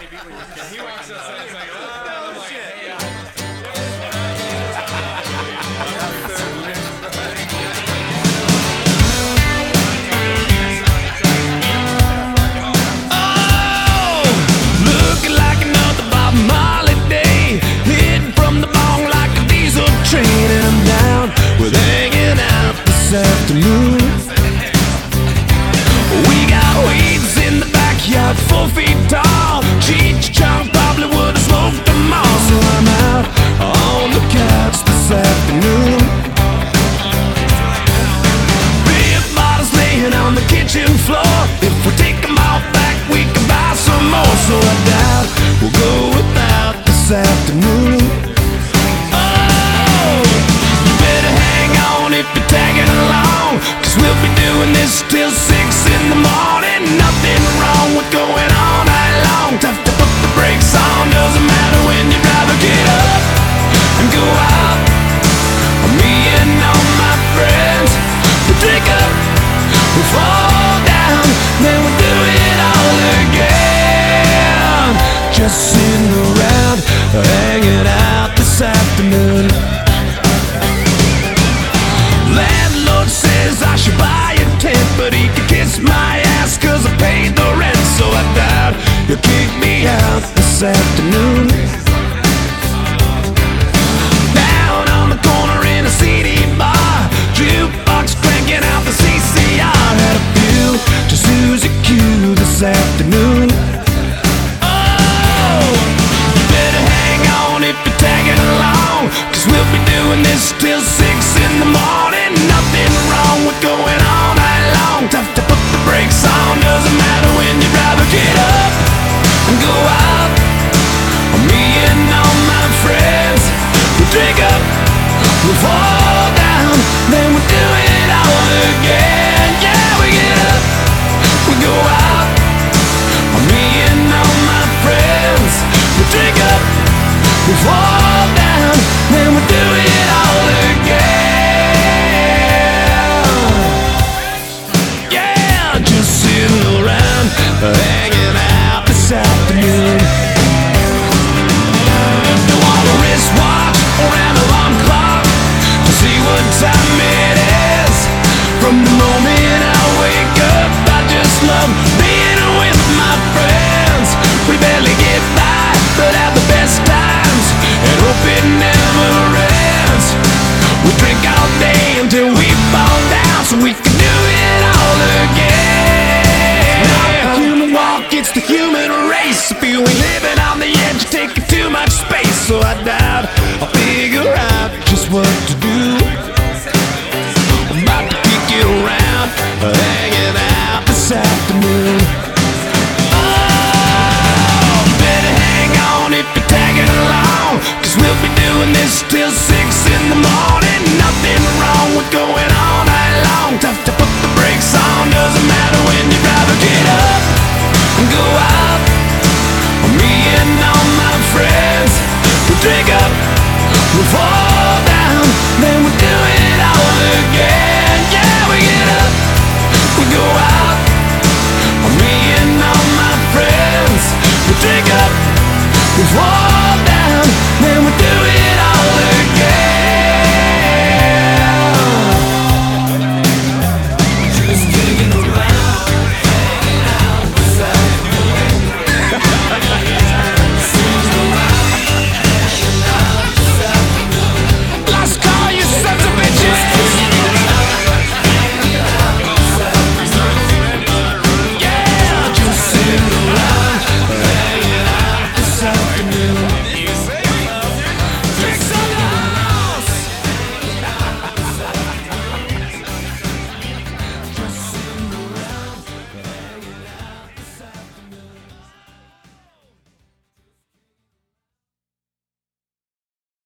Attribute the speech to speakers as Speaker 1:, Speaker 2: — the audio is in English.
Speaker 1: many people. he walks outside. It's like, oh.
Speaker 2: kiss my ass cause I paid the rent So I doubt you'll kick me out this afternoon. Down on the corner in a CD bar Jukebox cranking out the CCR Had a few, to who's a cue this afternoon. Oh, you better hang on if you're tagging along Cause we'll be doing this till six in the morning. we fall down, then we do it all again. Yeah, just sitting around. We drink all day until we fall down so we can do it all again. It's not the human walk, it's the human race. If you ain't living on the edge, taking too much space. So I doubt I'll figure out just what to do. For.